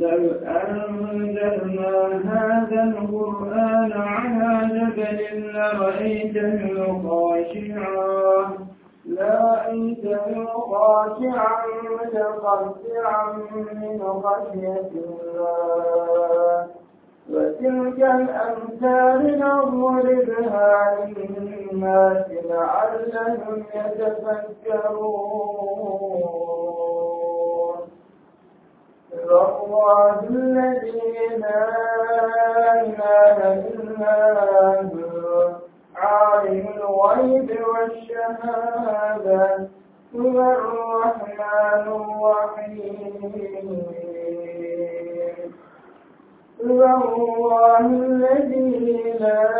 لو أنزلنا هذا القرآن على جبل لرأيته خاشعا. لرأيته خاشعا متصدعا من خشية الله. وتلك الأمثال نضربها للناس لعلهم يتفكرون. الله الذي لا إله إلا هو عالم الغيب والشهادة. هو الرحمن الرحيم. الذي لا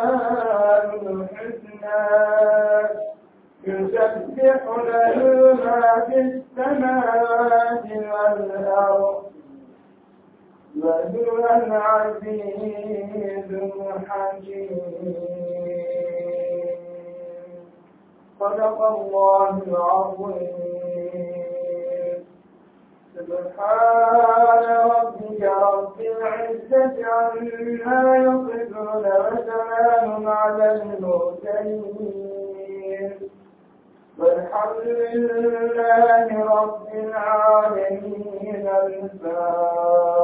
يسبح له ما في السماوات والأرض وهو العزيز الحكيم. صدق الله العظيم. سبحان ربك رب العزة عما والحمد لله رب العالمين الفاتحة.